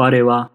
我は